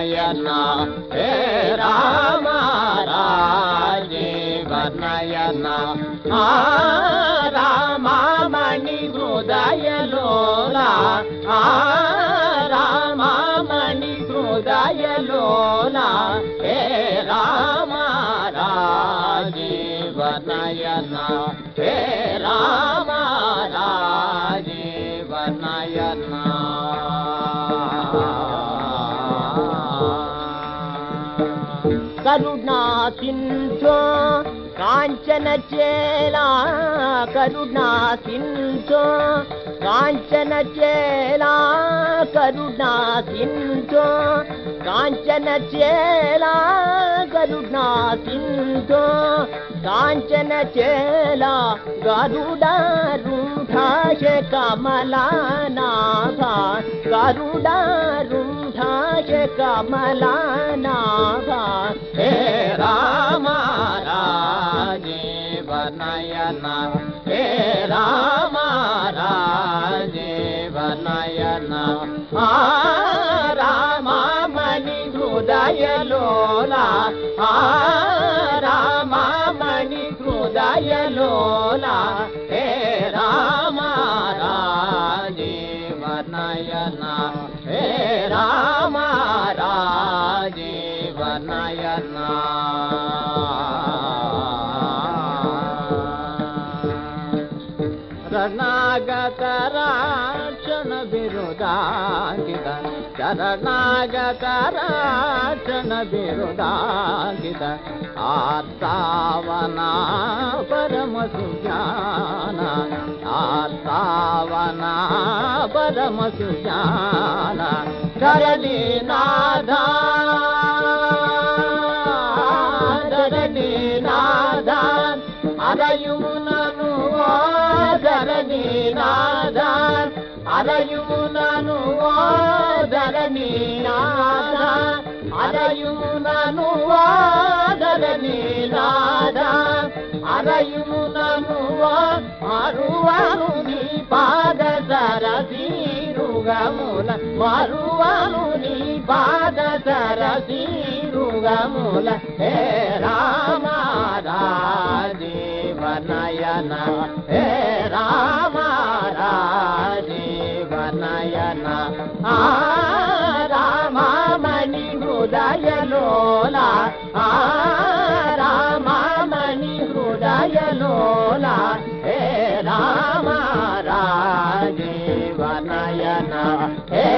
నయన హే రామ రాజీవ నయన ఆ రామమణి హృదయలోల ఆ రామమణి హృదయలోల హే రామ రాజీవ నయన హే రామ రాజీవ నయన కరుణా కాంచన చేలా కరుణా సింధు కాంచన చేలా కరుణా సింధు కాంచన చేలా కరుణా సింధు కాంచన చేలా గరుడారుఢాశ కమలానాభ గరుడారుఢాశ కమలానాభ. హే నయన హే రామ రాజీవ నయన ఆ హృదయలోలా హృదయలోల ఆ రామమణి హే రామ రాజీవ నయన హే రామ రాజీవ నయన ಶರಣಾಗತರಾಕ್ಷಣ ಬಿರುದಾಗಿದ ಶರಣಾಗತರಾಕ್ಷಣ ಬಿರುದಾಗಿದ ಆರ್ತಾವನ ಪರಮ ಸುಜಾನ ಆರ್ತಾವನ ಪರಮ ಸುಜಾನ ಧರಣಿ ನಾಧ ಧರಣಿ ನಾಧ ಅರೆಯುವ అరయునను ధరణి నాథ అరయునను ధరణి నాథ అరయునను మరువను నీ పాద సరసీరుగముల మరువను నీ పాద సరసీరుగముల హే రామ రాజీవ హే రామ నయన ఆ హృదయలోలా హృదయలోల హృదయలోలా హే రామ రాజీవ నయన హే